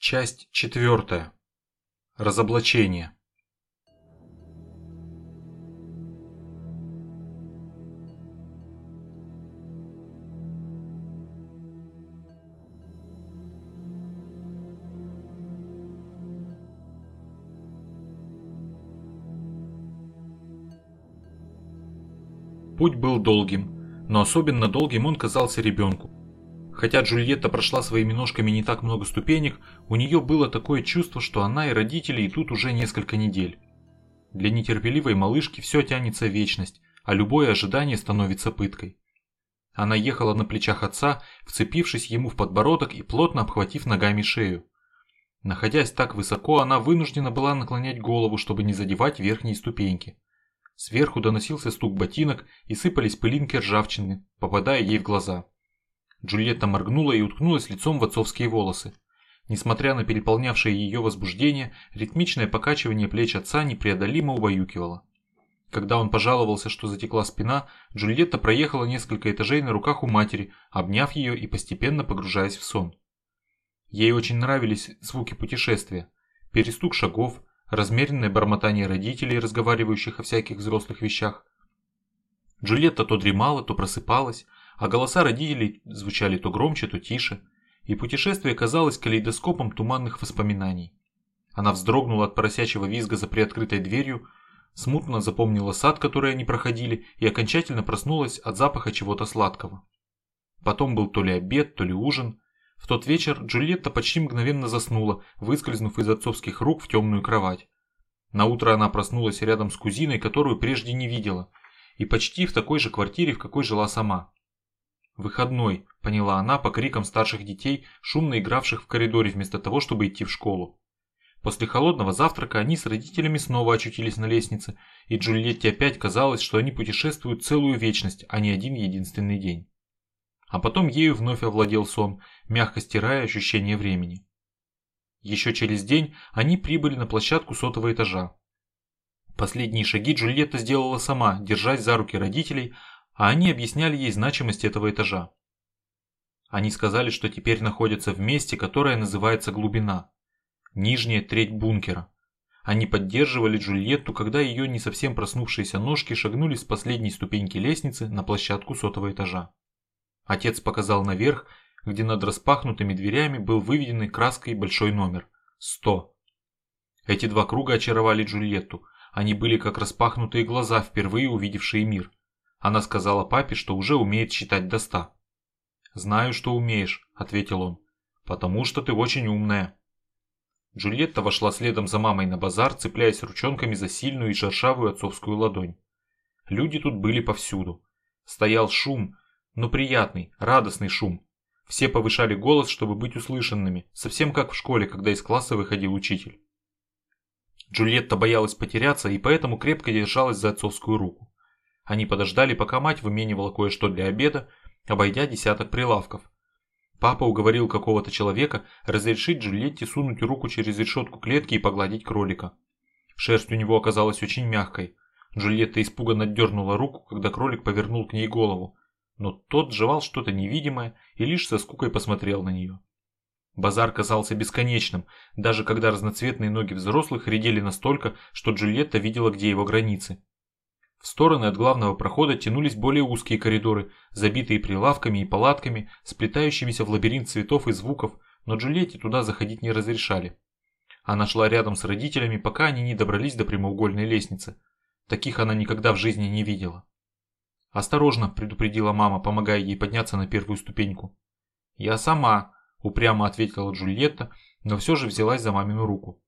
Часть четвертая. Разоблачение. Путь был долгим, но особенно долгим он казался ребенку. Хотя Джульетта прошла своими ножками не так много ступенек, у нее было такое чувство, что она и родители идут уже несколько недель. Для нетерпеливой малышки все тянется вечность, а любое ожидание становится пыткой. Она ехала на плечах отца, вцепившись ему в подбородок и плотно обхватив ногами шею. Находясь так высоко, она вынуждена была наклонять голову, чтобы не задевать верхние ступеньки. Сверху доносился стук ботинок и сыпались пылинки ржавчины, попадая ей в глаза. Джульетта моргнула и уткнулась лицом в отцовские волосы. Несмотря на переполнявшее ее возбуждение, ритмичное покачивание плеч отца непреодолимо убаюкивало. Когда он пожаловался, что затекла спина, Джульетта проехала несколько этажей на руках у матери, обняв ее и постепенно погружаясь в сон. Ей очень нравились звуки путешествия. Перестук шагов, размеренное бормотание родителей, разговаривающих о всяких взрослых вещах. Джульетта то дремала, то просыпалась, а голоса родителей звучали то громче, то тише, и путешествие казалось калейдоскопом туманных воспоминаний. Она вздрогнула от поросячьего визга за приоткрытой дверью, смутно запомнила сад, который они проходили, и окончательно проснулась от запаха чего-то сладкого. Потом был то ли обед, то ли ужин. В тот вечер Джульетта почти мгновенно заснула, выскользнув из отцовских рук в темную кровать. На утро она проснулась рядом с кузиной, которую прежде не видела, и почти в такой же квартире, в какой жила сама. «Выходной», – поняла она по крикам старших детей, шумно игравших в коридоре вместо того, чтобы идти в школу. После холодного завтрака они с родителями снова очутились на лестнице, и Джульетте опять казалось, что они путешествуют целую вечность, а не один единственный день. А потом ею вновь овладел сон, мягко стирая ощущение времени. Еще через день они прибыли на площадку сотого этажа. Последние шаги Джульетта сделала сама, держась за руки родителей, а они объясняли ей значимость этого этажа. Они сказали, что теперь находятся в месте, которое называется глубина, нижняя треть бункера. Они поддерживали Джульетту, когда ее не совсем проснувшиеся ножки шагнули с последней ступеньки лестницы на площадку сотого этажа. Отец показал наверх, где над распахнутыми дверями был выведенный краской большой номер – 100. Эти два круга очаровали Джульетту, они были как распахнутые глаза, впервые увидевшие мир – она сказала папе, что уже умеет считать до ста. «Знаю, что умеешь», – ответил он, – «потому что ты очень умная». Джульетта вошла следом за мамой на базар, цепляясь ручонками за сильную и шершавую отцовскую ладонь. Люди тут были повсюду. Стоял шум, но приятный, радостный шум. Все повышали голос, чтобы быть услышанными, совсем как в школе, когда из класса выходил учитель. Джульетта боялась потеряться и поэтому крепко держалась за отцовскую руку. Они подождали, пока мать выменивала кое-что для обеда, обойдя десяток прилавков. Папа уговорил какого-то человека разрешить Джульетте сунуть руку через решетку клетки и погладить кролика. Шерсть у него оказалась очень мягкой. Джульетта испуганно дернула руку, когда кролик повернул к ней голову, но тот жевал что-то невидимое и лишь со скукой посмотрел на нее. Базар казался бесконечным, даже когда разноцветные ноги взрослых редели настолько, что Джульетта видела, где его границы. В стороны от главного прохода тянулись более узкие коридоры, забитые прилавками и палатками, сплетающимися в лабиринт цветов и звуков, но Джульетте туда заходить не разрешали. Она шла рядом с родителями, пока они не добрались до прямоугольной лестницы. Таких она никогда в жизни не видела. «Осторожно», – предупредила мама, помогая ей подняться на первую ступеньку. «Я сама», – упрямо ответила Джульетта, но все же взялась за мамину руку.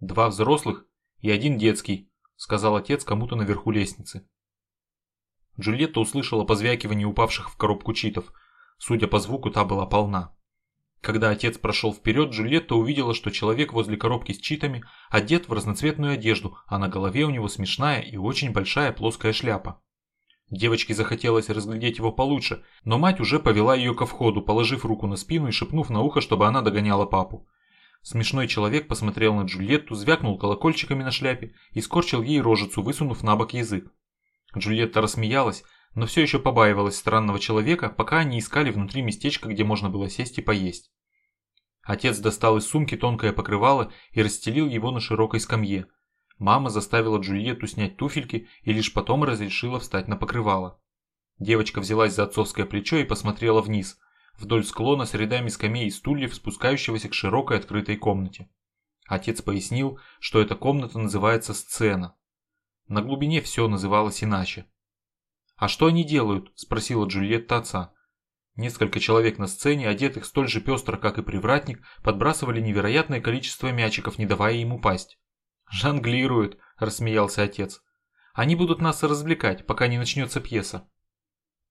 Два взрослых и один детский, сказал отец кому-то наверху лестницы. Джульетта услышала позвякивание упавших в коробку читов. Судя по звуку, та была полна. Когда отец прошел вперед, Джульетта увидела, что человек возле коробки с читами одет в разноцветную одежду, а на голове у него смешная и очень большая плоская шляпа. Девочке захотелось разглядеть его получше, но мать уже повела ее ко входу, положив руку на спину и шепнув на ухо, чтобы она догоняла папу. Смешной человек посмотрел на Джульетту, звякнул колокольчиками на шляпе и скорчил ей рожицу, высунув на бок язык. Джульетта рассмеялась, но все еще побаивалась странного человека, пока они искали внутри местечко, где можно было сесть и поесть. Отец достал из сумки тонкое покрывало и расстелил его на широкой скамье. Мама заставила Джульетту снять туфельки и лишь потом разрешила встать на покрывало. Девочка взялась за отцовское плечо и посмотрела вниз, вдоль склона с рядами скамей и стульев, спускающегося к широкой открытой комнате. Отец пояснил, что эта комната называется сцена. На глубине все называлось иначе. «А что они делают?» – спросила Джульетта отца. Несколько человек на сцене, одетых столь же пестро, как и привратник, подбрасывали невероятное количество мячиков, не давая ему пасть. «Жонглируют», – рассмеялся отец. «Они будут нас развлекать, пока не начнется пьеса».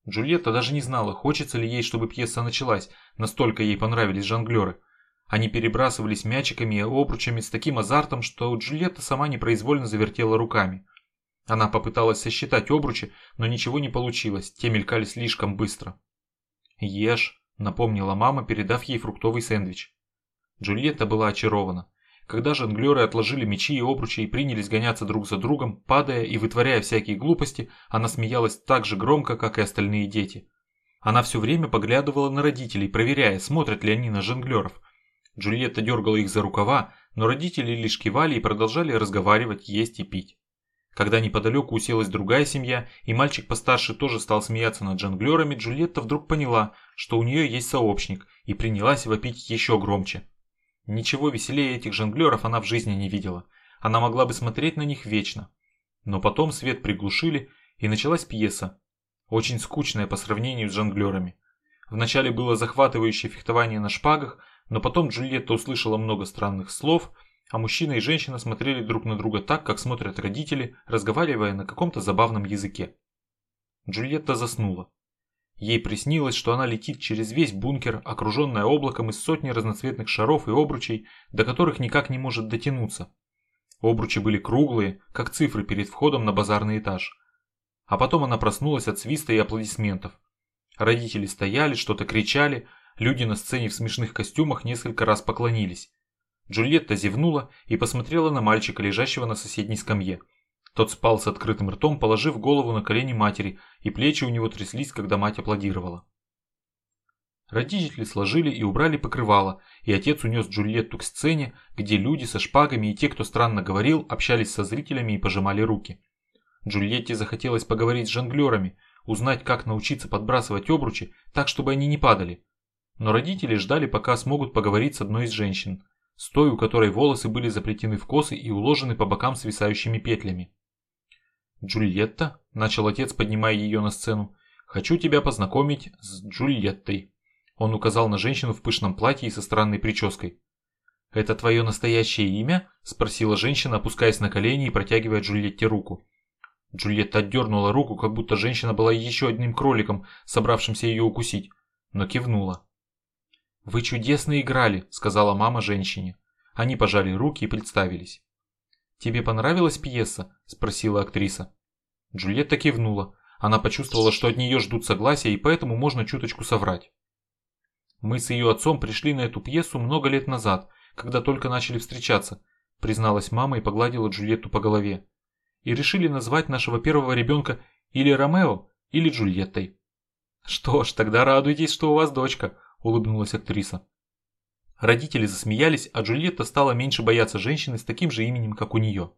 Джульетта даже не знала, хочется ли ей, чтобы пьеса началась, настолько ей понравились жонглеры. Они перебрасывались мячиками и обручами с таким азартом, что Джульетта сама непроизвольно завертела руками. Она попыталась сосчитать обручи, но ничего не получилось, те мелькали слишком быстро. «Ешь», — напомнила мама, передав ей фруктовый сэндвич. Джульетта была очарована. Когда жонглеры отложили мечи и обручи и принялись гоняться друг за другом, падая и вытворяя всякие глупости, она смеялась так же громко, как и остальные дети. Она все время поглядывала на родителей, проверяя, смотрят ли они на жонглеров. Джульетта дергала их за рукава, но родители лишь кивали и продолжали разговаривать, есть и пить. Когда неподалеку уселась другая семья, и мальчик постарше тоже стал смеяться над жонглерами, Джульетта вдруг поняла, что у нее есть сообщник, и принялась вопить еще громче. Ничего веселее этих жонглеров она в жизни не видела. Она могла бы смотреть на них вечно. Но потом свет приглушили, и началась пьеса. Очень скучная по сравнению с жонглерами. Вначале было захватывающее фехтование на шпагах, но потом Джульетта услышала много странных слов – а мужчина и женщина смотрели друг на друга так, как смотрят родители, разговаривая на каком-то забавном языке. Джульетта заснула. Ей приснилось, что она летит через весь бункер, окруженная облаком из сотни разноцветных шаров и обручей, до которых никак не может дотянуться. Обручи были круглые, как цифры перед входом на базарный этаж. А потом она проснулась от свиста и аплодисментов. Родители стояли, что-то кричали, люди на сцене в смешных костюмах несколько раз поклонились. Джульетта зевнула и посмотрела на мальчика, лежащего на соседней скамье. Тот спал с открытым ртом, положив голову на колени матери, и плечи у него тряслись, когда мать аплодировала. Родители сложили и убрали покрывало, и отец унес Джульетту к сцене, где люди со шпагами и те, кто странно говорил, общались со зрителями и пожимали руки. Джульетте захотелось поговорить с жонглерами, узнать, как научиться подбрасывать обручи так, чтобы они не падали. Но родители ждали, пока смогут поговорить с одной из женщин – с той, у которой волосы были заплетены в косы и уложены по бокам свисающими петлями. «Джульетта», – начал отец, поднимая ее на сцену, – «хочу тебя познакомить с Джульеттой». Он указал на женщину в пышном платье и со странной прической. «Это твое настоящее имя?» – спросила женщина, опускаясь на колени и протягивая Джульетте руку. Джульетта отдернула руку, как будто женщина была еще одним кроликом, собравшимся ее укусить, но кивнула. «Вы чудесно играли», – сказала мама женщине. Они пожали руки и представились. «Тебе понравилась пьеса?» – спросила актриса. Джульетта кивнула. Она почувствовала, что от нее ждут согласия, и поэтому можно чуточку соврать. «Мы с ее отцом пришли на эту пьесу много лет назад, когда только начали встречаться», – призналась мама и погладила Джульетту по голове. «И решили назвать нашего первого ребенка или Ромео, или Джульеттой». «Что ж, тогда радуйтесь, что у вас дочка», – улыбнулась актриса. Родители засмеялись, а Джульетта стала меньше бояться женщины с таким же именем, как у нее.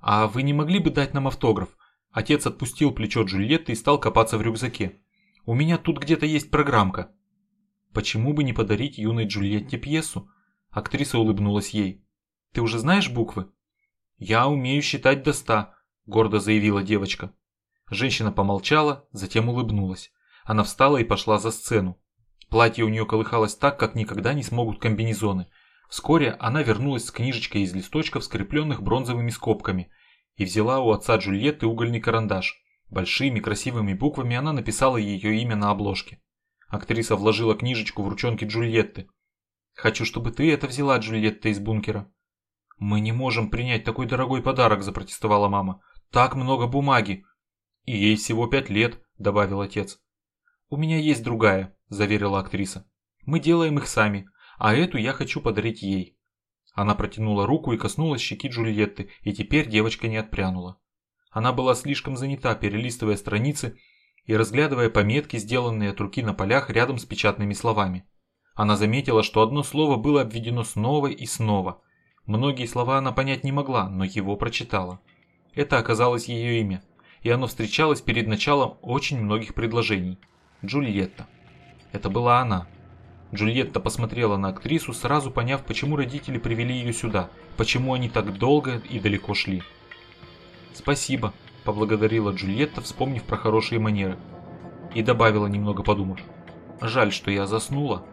«А вы не могли бы дать нам автограф?» Отец отпустил плечо Джульетты и стал копаться в рюкзаке. «У меня тут где-то есть программка». «Почему бы не подарить юной Джульетте пьесу?» Актриса улыбнулась ей. «Ты уже знаешь буквы?» «Я умею считать до ста», – гордо заявила девочка. Женщина помолчала, затем улыбнулась. Она встала и пошла за сцену. Платье у нее колыхалось так, как никогда не смогут комбинезоны. Вскоре она вернулась с книжечкой из листочков, скрепленных бронзовыми скобками, и взяла у отца Джульетты угольный карандаш. Большими красивыми буквами она написала ее имя на обложке. Актриса вложила книжечку в ручонки Джульетты. «Хочу, чтобы ты это взяла, Джульетта, из бункера». «Мы не можем принять такой дорогой подарок», – запротестовала мама. «Так много бумаги». «И ей всего пять лет», – добавил отец. «У меня есть другая», – заверила актриса. «Мы делаем их сами, а эту я хочу подарить ей». Она протянула руку и коснулась щеки Джульетты, и теперь девочка не отпрянула. Она была слишком занята, перелистывая страницы и разглядывая пометки, сделанные от руки на полях рядом с печатными словами. Она заметила, что одно слово было обведено снова и снова. Многие слова она понять не могла, но его прочитала. Это оказалось ее имя, и оно встречалось перед началом очень многих предложений. Джульетта. Это была она. Джульетта посмотрела на актрису, сразу поняв, почему родители привели ее сюда, почему они так долго и далеко шли. «Спасибо», – поблагодарила Джульетта, вспомнив про хорошие манеры. И добавила, немного подумав. «Жаль, что я заснула,